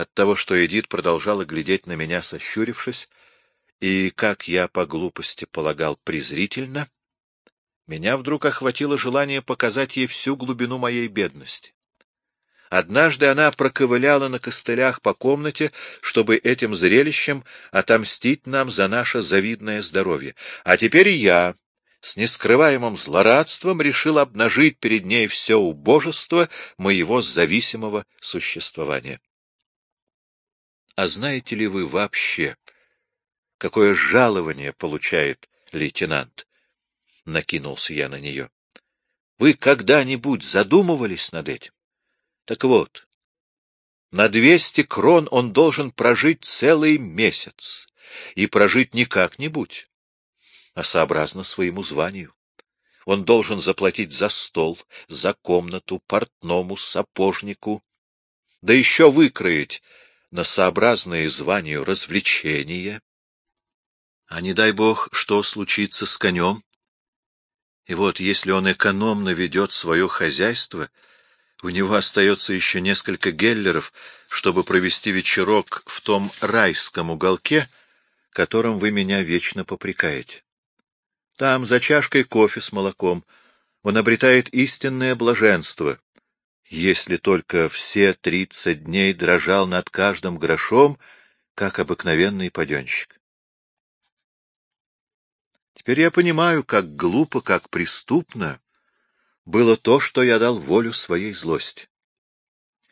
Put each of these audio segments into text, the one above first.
от того, что Эдит продолжала глядеть на меня, сощурившись, и, как я по глупости полагал, презрительно, меня вдруг охватило желание показать ей всю глубину моей бедности. Однажды она проковыляла на костылях по комнате, чтобы этим зрелищем отомстить нам за наше завидное здоровье. А теперь я, с нескрываемым злорадством, решил обнажить перед ней все убожество моего зависимого существования. А знаете ли вы вообще, какое жалование получает лейтенант? Накинулся я на нее. Вы когда-нибудь задумывались над этим? Так вот, на двести крон он должен прожить целый месяц, и прожить не как-нибудь, а сообразно своему званию. Он должен заплатить за стол, за комнату, портному, сапожнику, да еще выкроить на сообразное званию развлечения. А не дай бог, что случится с конем. И вот, если он экономно ведет свое хозяйство, у него остается еще несколько геллеров, чтобы провести вечерок в том райском уголке, которым вы меня вечно попрекаете. Там, за чашкой кофе с молоком, он обретает истинное блаженство, если только все тридцать дней дрожал над каждым грошом, как обыкновенный паденщик. Теперь я понимаю, как глупо, как преступно было то, что я дал волю своей злости.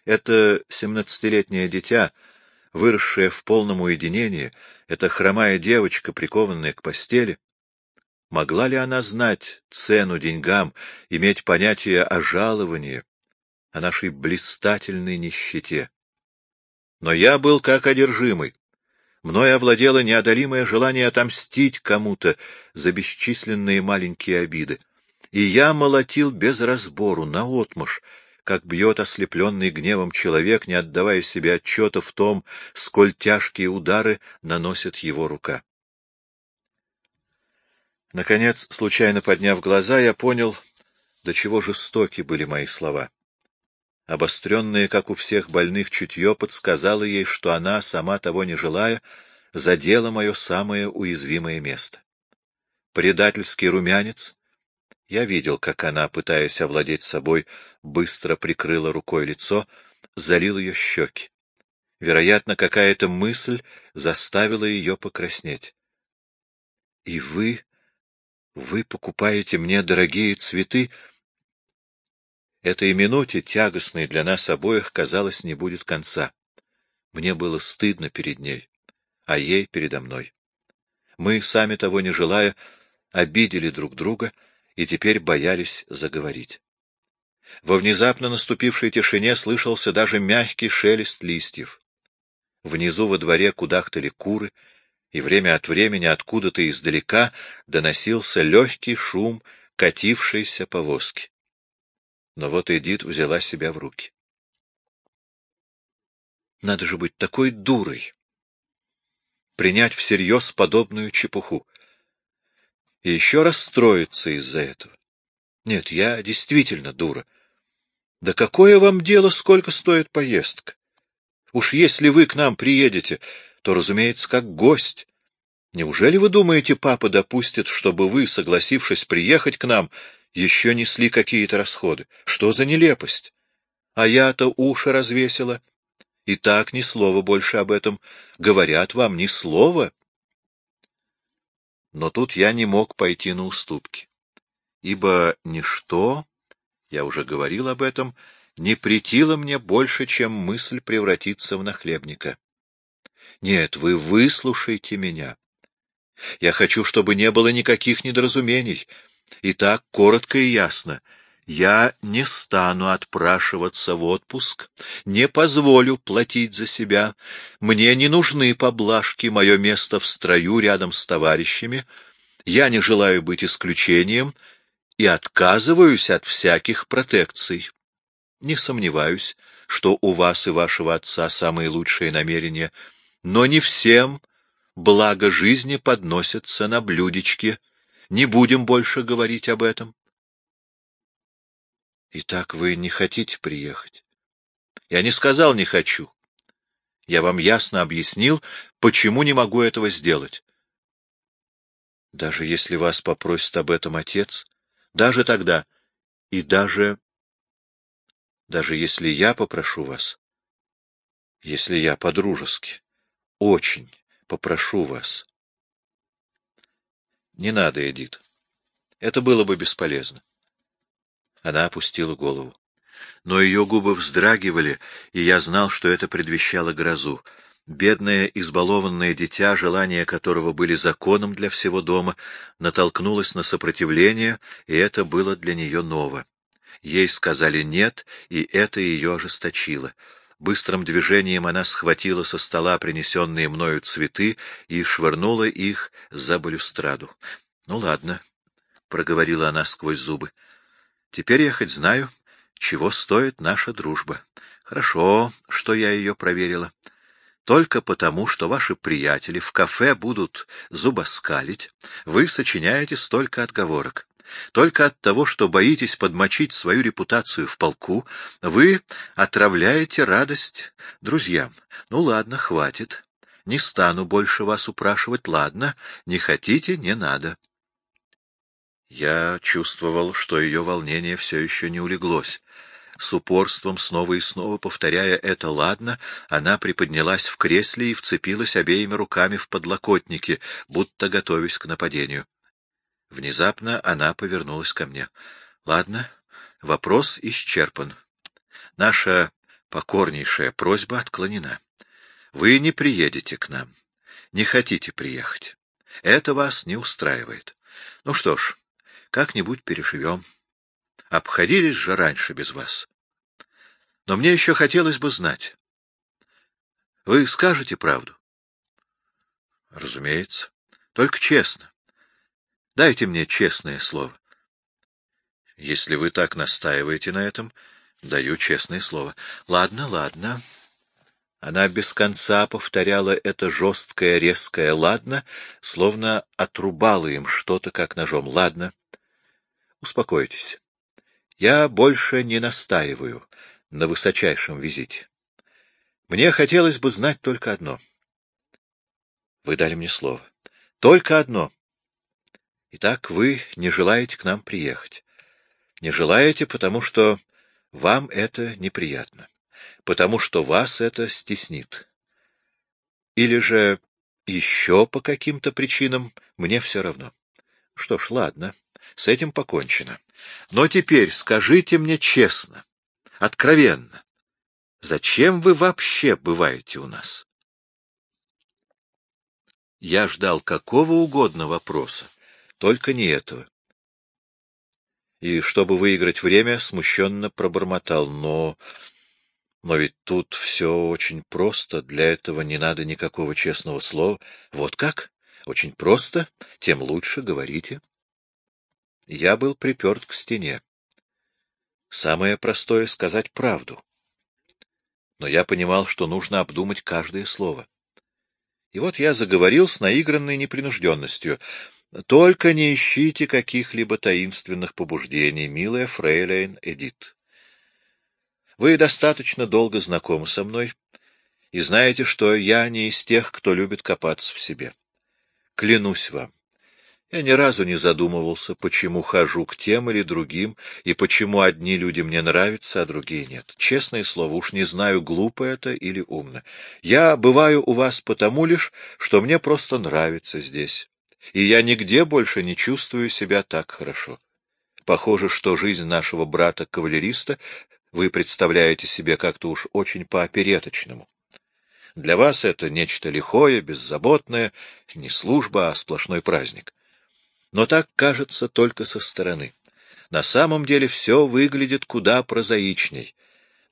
Это семнадцатилетнее дитя, выросшее в полном уединении, эта хромая девочка, прикованная к постели, могла ли она знать цену деньгам, иметь понятие о жаловании, о нашей блистательной нищете. Но я был как одержимый. Мною овладело неодолимое желание отомстить кому-то за бесчисленные маленькие обиды. И я молотил без разбору, наотмашь, как бьет ослепленный гневом человек, не отдавая себе отчета в том, сколь тяжкие удары наносит его рука. Наконец, случайно подняв глаза, я понял, до чего жестоки были мои слова. Обостренное, как у всех больных, чутье подсказало ей, что она, сама того не желая, задела мое самое уязвимое место. Предательский румянец. Я видел, как она, пытаясь овладеть собой, быстро прикрыла рукой лицо, залил ее щеки. Вероятно, какая-то мысль заставила ее покраснеть. — И вы... вы покупаете мне дорогие цветы? Этой минуте, тягостной для нас обоих, казалось, не будет конца. Мне было стыдно перед ней, а ей передо мной. Мы, сами того не желая, обидели друг друга и теперь боялись заговорить. Во внезапно наступившей тишине слышался даже мягкий шелест листьев. Внизу во дворе кудахтали куры, и время от времени откуда-то издалека доносился легкий шум катившейся повозки. Но вот Эдит взяла себя в руки. Надо же быть такой дурой! Принять всерьез подобную чепуху. И еще расстроиться из-за этого. Нет, я действительно дура. Да какое вам дело, сколько стоит поездка? Уж если вы к нам приедете, то, разумеется, как гость. Неужели вы думаете, папа допустит, чтобы вы, согласившись приехать к нам, еще несли какие-то расходы. Что за нелепость? А я-то уши развесила. И так ни слова больше об этом. Говорят вам ни слова. Но тут я не мог пойти на уступки, ибо ничто, я уже говорил об этом, не претило мне больше, чем мысль превратиться в нахлебника. Нет, вы выслушайте меня. Я хочу, чтобы не было никаких недоразумений. Итак, коротко и ясно. Я не стану отпрашиваться в отпуск, не позволю платить за себя. Мне не нужны поблажки, мое место в строю рядом с товарищами. Я не желаю быть исключением и отказываюсь от всяких протекций. Не сомневаюсь, что у вас и вашего отца самые лучшие намерения, но не всем благо жизни подносятся на блюдечке. Не будем больше говорить об этом. Итак, вы не хотите приехать? Я не сказал «не хочу». Я вам ясно объяснил, почему не могу этого сделать. Даже если вас попросит об этом отец, даже тогда, и даже... Даже если я попрошу вас, если я по-дружески, очень попрошу вас. Не надо, Эдит. Это было бы бесполезно. Она опустила голову. Но ее губы вздрагивали, и я знал, что это предвещало грозу. Бедное, избалованное дитя, желания которого были законом для всего дома, натолкнулось на сопротивление, и это было для нее ново. Ей сказали «нет», и это ее ожесточило. Быстрым движением она схватила со стола принесенные мною цветы и швырнула их за балюстраду. — Ну, ладно, — проговорила она сквозь зубы. — Теперь я хоть знаю, чего стоит наша дружба. Хорошо, что я ее проверила. Только потому, что ваши приятели в кафе будут зубоскалить, вы сочиняете столько отговорок. Только от того, что боитесь подмочить свою репутацию в полку, вы отравляете радость друзьям. Ну ладно, хватит. Не стану больше вас упрашивать, ладно. Не хотите — не надо. Я чувствовал, что ее волнение все еще не улеглось. С упорством, снова и снова повторяя это «ладно», она приподнялась в кресле и вцепилась обеими руками в подлокотники, будто готовясь к нападению. Внезапно она повернулась ко мне. — Ладно, вопрос исчерпан. Наша покорнейшая просьба отклонена. Вы не приедете к нам. Не хотите приехать. Это вас не устраивает. Ну что ж, как-нибудь переживем. Обходились же раньше без вас. Но мне еще хотелось бы знать. Вы скажете правду? Разумеется. Только честно. Дайте мне честное слово. Если вы так настаиваете на этом, даю честное слово. Ладно, ладно. Она без конца повторяла это жесткое, резкое «ладно», словно отрубала им что-то, как ножом. «Ладно. Успокойтесь. Я больше не настаиваю на высочайшем визите. Мне хотелось бы знать только одно. Вы дали мне слово. Только одно. Итак, вы не желаете к нам приехать. Не желаете, потому что вам это неприятно, потому что вас это стеснит. Или же еще по каким-то причинам мне все равно. Что ж, ладно, с этим покончено. Но теперь скажите мне честно, откровенно, зачем вы вообще бываете у нас? Я ждал какого угодно вопроса, только не этого. И, чтобы выиграть время, смущенно пробормотал. Но... Но ведь тут все очень просто, для этого не надо никакого честного слова. Вот как? Очень просто, тем лучше говорите. Я был приперт к стене. Самое простое — сказать правду. Но я понимал, что нужно обдумать каждое слово. И вот я заговорил с наигранной непринужденностью — только не ищите каких-либо таинственных побуждений, милая фрейлейн Эдит. Вы достаточно долго знакомы со мной и знаете, что я не из тех, кто любит копаться в себе. Клянусь вам, я ни разу не задумывался, почему хожу к тем или другим, и почему одни люди мне нравятся, а другие нет. Честное слово, уж не знаю, глупо это или умно. Я бываю у вас потому лишь, что мне просто нравится здесь и я нигде больше не чувствую себя так хорошо. Похоже, что жизнь нашего брата-кавалериста вы представляете себе как-то уж очень по-опереточному. Для вас это нечто лихое, беззаботное, не служба, а сплошной праздник. Но так кажется только со стороны. На самом деле все выглядит куда прозаичней.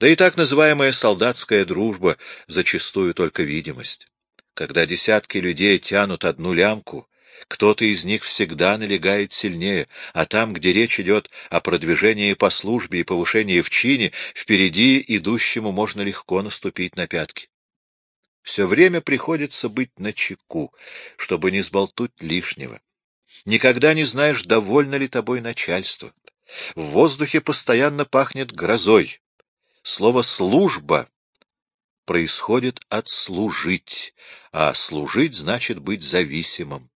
Да и так называемая солдатская дружба зачастую только видимость. Когда десятки людей тянут одну лямку, кто-то из них всегда налегает сильнее, а там, где речь идет о продвижении по службе и повышении в чине, впереди идущему можно легко наступить на пятки. Все время приходится быть начеку, чтобы не сболтуть лишнего. Никогда не знаешь, довольно ли тобой начальство. В воздухе постоянно пахнет грозой. Слово «служба» происходит от служить, а служить значит быть зависимым.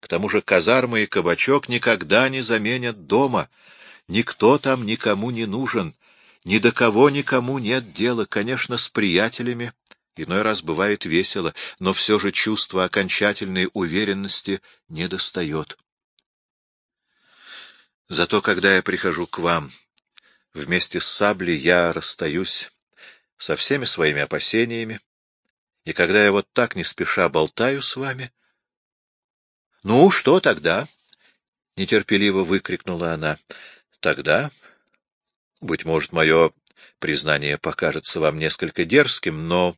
К тому же казарма и кабачок никогда не заменят дома. Никто там никому не нужен, ни до кого никому нет дела, конечно, с приятелями. Иной раз бывает весело, но все же чувство окончательной уверенности не достает. Зато когда я прихожу к вам, вместе с саблей я расстаюсь со всеми своими опасениями, и когда я вот так не спеша болтаю с вами... — Ну, что тогда? — нетерпеливо выкрикнула она. — Тогда, быть может, мое признание покажется вам несколько дерзким, но...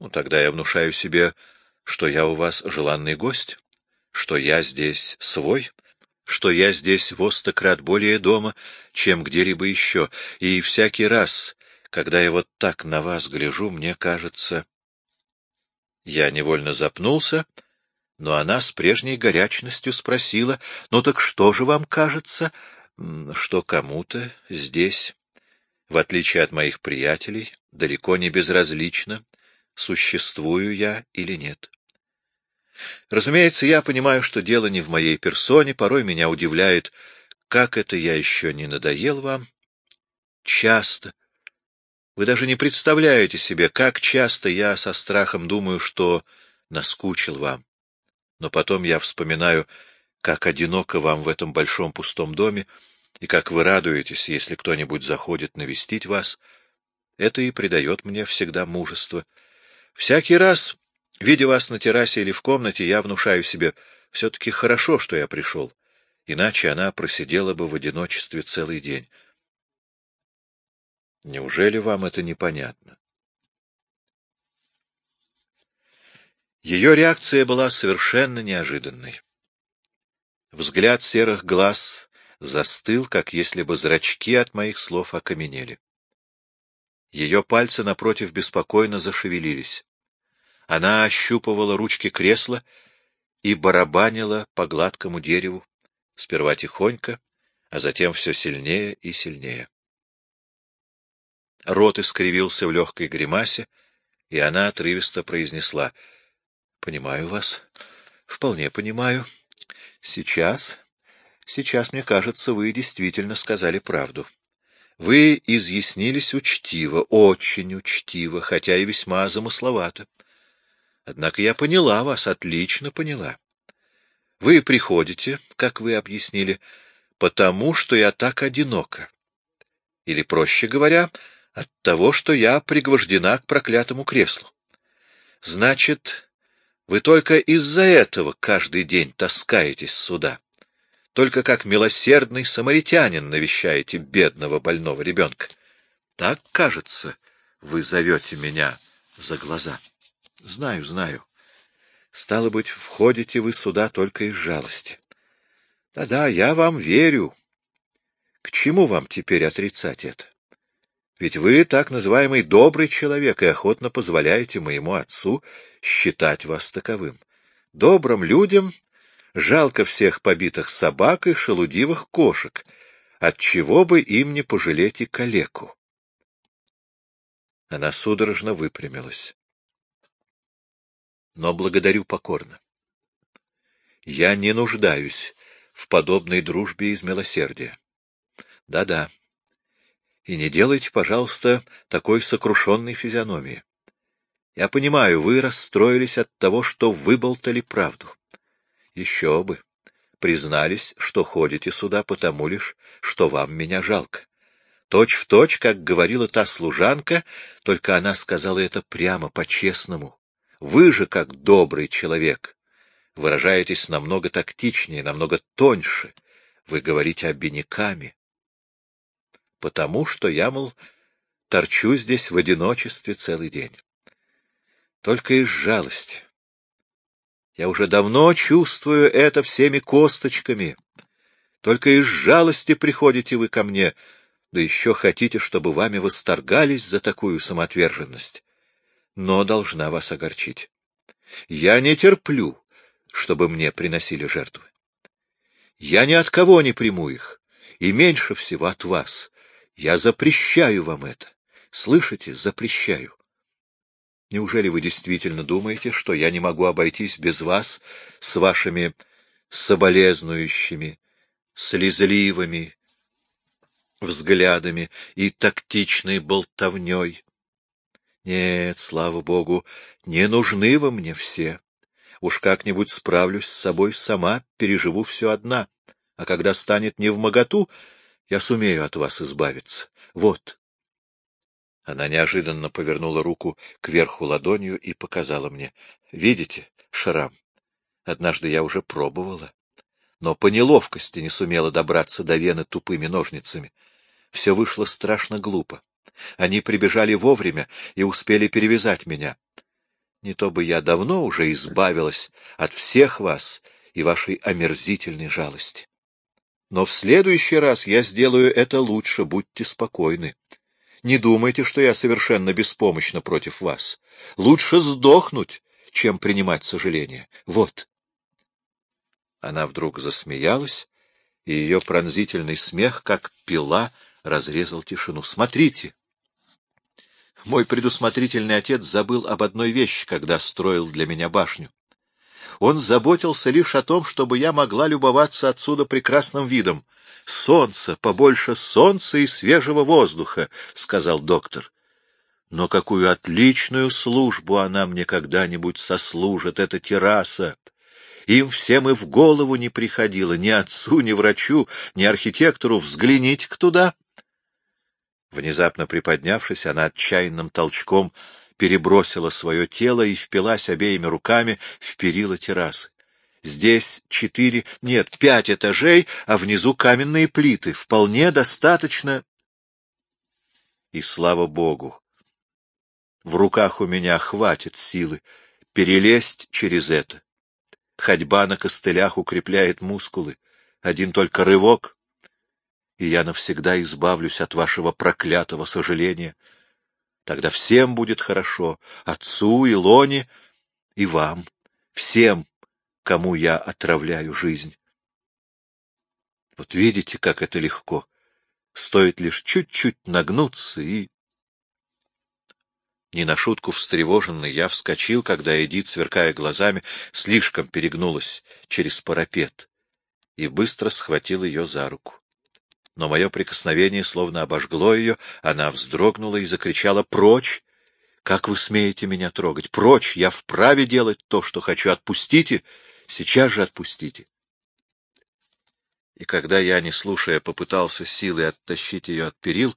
Ну, тогда я внушаю себе, что я у вас желанный гость, что я здесь свой, что я здесь в остократ более дома, чем где-либо еще, и всякий раз, когда я вот так на вас гляжу, мне кажется... Я невольно запнулся, но она с прежней горячностью спросила, «Ну так что же вам кажется, что кому-то здесь, в отличие от моих приятелей, далеко не безразлично, существую я или нет?» Разумеется, я понимаю, что дело не в моей персоне, порой меня удивляет, как это я еще не надоел вам. Часто, вы даже не представляете себе, как часто я со страхом думаю, что наскучил вам. Но потом я вспоминаю, как одиноко вам в этом большом пустом доме, и как вы радуетесь, если кто-нибудь заходит навестить вас. Это и придает мне всегда мужество. Всякий раз, видя вас на террасе или в комнате, я внушаю себе, все-таки хорошо, что я пришел, иначе она просидела бы в одиночестве целый день. Неужели вам это непонятно? Ее реакция была совершенно неожиданной. Взгляд серых глаз застыл, как если бы зрачки от моих слов окаменели. Ее пальцы напротив беспокойно зашевелились. Она ощупывала ручки кресла и барабанила по гладкому дереву, сперва тихонько, а затем все сильнее и сильнее. Рот искривился в легкой гримасе, и она отрывисто произнесла. — Понимаю вас. Вполне понимаю. Сейчас... Сейчас, мне кажется, вы действительно сказали правду. Вы изъяснились учтиво, очень учтиво, хотя и весьма замысловато. Однако я поняла вас, отлично поняла. Вы приходите, как вы объяснили, потому что я так одинока. Или, проще говоря, от того, что я пригвождена к проклятому креслу. Значит, вы только из-за этого каждый день таскаетесь сюда. Только как милосердный самаритянин навещаете бедного больного ребенка. Так, кажется, вы зовете меня за глаза. Знаю, знаю. Стало быть, входите вы сюда только из жалости. Да-да, я вам верю. К чему вам теперь отрицать это? Ведь вы так называемый добрый человек и охотно позволяете моему отцу считать вас таковым. Добрым людям жалко всех побитых собак и шелудивых кошек, отчего бы им не пожалеть и калеку. Она судорожно выпрямилась. Но благодарю покорно. Я не нуждаюсь в подобной дружбе из милосердия. Да-да, и не делайте, пожалуйста, такой сокрушенной физиономии. Я понимаю, вы расстроились от того, что выболтали правду. Еще бы. Признались, что ходите сюда потому лишь, что вам меня жалко. Точь в точь, как говорила та служанка, только она сказала это прямо, по-честному. Вы же, как добрый человек, выражаетесь намного тактичнее, намного тоньше. Вы говорите обиняками потому что я, мол, торчу здесь в одиночестве целый день. Только из жалости. Я уже давно чувствую это всеми косточками. Только из жалости приходите вы ко мне, да еще хотите, чтобы вами восторгались за такую самоотверженность. Но должна вас огорчить. Я не терплю, чтобы мне приносили жертвы. Я ни от кого не приму их, и меньше всего от вас, я запрещаю вам это. Слышите? Запрещаю. Неужели вы действительно думаете, что я не могу обойтись без вас с вашими соболезнующими, слезливыми взглядами и тактичной болтовней? Нет, слава богу, не нужны вы мне все. Уж как-нибудь справлюсь с собой сама, переживу все одна. А когда станет не в моготу, я сумею от вас избавиться. Вот. Она неожиданно повернула руку кверху ладонью и показала мне. Видите, шрам? Однажды я уже пробовала. Но по неловкости не сумела добраться до вены тупыми ножницами. Все вышло страшно глупо. Они прибежали вовремя и успели перевязать меня. Не то бы я давно уже избавилась от всех вас и вашей омерзительной жалости. Но в следующий раз я сделаю это лучше, будьте спокойны. Не думайте, что я совершенно беспомощна против вас. Лучше сдохнуть, чем принимать сожаление. Вот. Она вдруг засмеялась, и ее пронзительный смех, как пила, разрезал тишину. Смотрите! Мой предусмотрительный отец забыл об одной вещи, когда строил для меня башню. Он заботился лишь о том, чтобы я могла любоваться отсюда прекрасным видом. «Солнце, побольше солнца и свежего воздуха», — сказал доктор. Но какую отличную службу она мне когда-нибудь сослужит, эта терраса! Им всем и в голову не приходило, ни отцу, ни врачу, ни архитектору взгляните-ка туда. Внезапно приподнявшись, она отчаянным толчком перебросила свое тело и впилась обеими руками в перила террасы. Здесь четыре, нет, пять этажей, а внизу каменные плиты. Вполне достаточно. И слава богу, в руках у меня хватит силы перелезть через это. Ходьба на костылях укрепляет мускулы. Один только рывок, и я навсегда избавлюсь от вашего проклятого сожаления. Тогда всем будет хорошо, отцу, Илоне и вам, всем, кому я отравляю жизнь. Вот видите, как это легко. Стоит лишь чуть-чуть нагнуться и... Не на шутку встревоженный, я вскочил, когда Эдит, сверкая глазами, слишком перегнулась через парапет и быстро схватил ее за руку но мое прикосновение словно обожгло ее, она вздрогнула и закричала «Прочь! Как вы смеете меня трогать? Прочь! Я вправе делать то, что хочу. Отпустите! Сейчас же отпустите!» И когда я, не слушая, попытался силой оттащить ее от перил,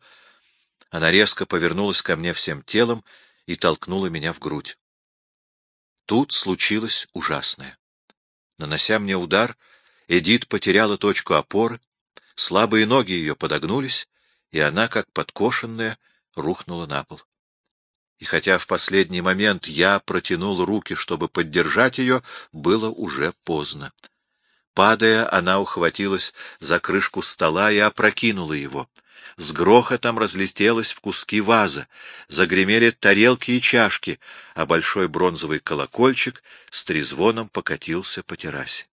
она резко повернулась ко мне всем телом и толкнула меня в грудь. Тут случилось ужасное. Нанося мне удар, Эдит потеряла точку опоры, Слабые ноги ее подогнулись, и она, как подкошенная, рухнула на пол. И хотя в последний момент я протянул руки, чтобы поддержать ее, было уже поздно. Падая, она ухватилась за крышку стола и опрокинула его. С грохотом разлетелась в куски ваза, загремели тарелки и чашки, а большой бронзовый колокольчик с трезвоном покатился по террасе.